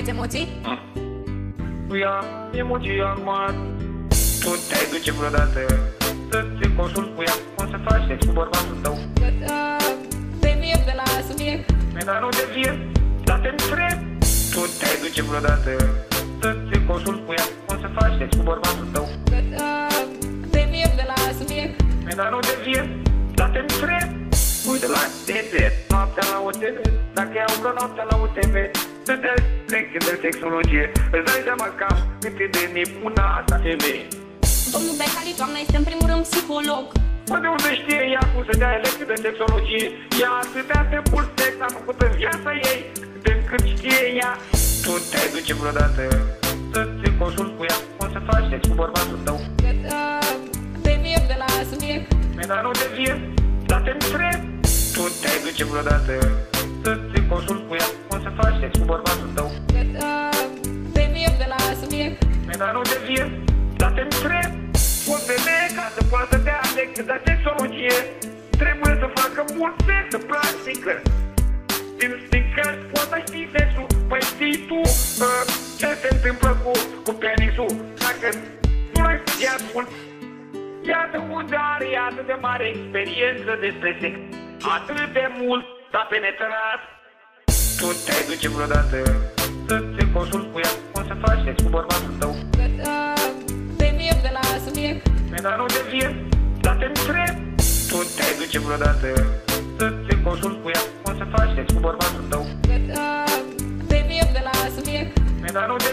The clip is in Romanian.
Aveți emoții? Cu ea, emoții acum Tu te-ai duce vreodată. Să te consult cu ea Cum să faci sex cu bărbatul tău. Uh, Deviem de la subiect. Mi-ai dat nu devie Dar te întreb. Tu te-ai duce vreodată. Să te consult cu ea Cum să faci sex cu bărbatul tău. Uh, Deviem de la subiect. Mi-ai dat nu devie Dar te întreb. Uite la TV Noaptea la UTV Dacă iau vreo noaptea la UTV Să te lecții de sexologie Îți dai seama cam cât e de nebună asta femeie Domnul Becali, doamna, este în primul rând psiholog. Mă, de unde știe ea cum să dea lecții de sexologie? Ea atâtea de mult sex a făcut în viața ei, de când știe ea. Tu te duce vreodată să te consult cu ea, cum să faci sex cu bărbatul tău. Uh, Deviem de la subiect. Mi-ai dat nu de vie, dar te întreb. Tu te duce vreodată să de la subiect. Mi-ai dat nu de vie, dar te întreb. O femeie ca să poată să dea lecții de sexologie, trebuie să facă mult sex, să practică. Din sticker poți să știi sexul, păi știi tu uh, ce se întâmplă cu, cu penisul. Dacă nu l-ai studiat mult, iată unde are atât de mare experiență despre sex. Atât de mult s-a penetrat. Tu te-ai duce vreodată să te consult cu ea, cum să faci sex cu bărbatul tău. Uh, Deviem de la subiect. Mi-ai dat nu de vie, dar te întreb. Tu te-ai duce vreodată să te consult cu ea, cum să faci sex cu bărbatul tău. Uh, Deviem de la subiect. Mi-ai dat nu de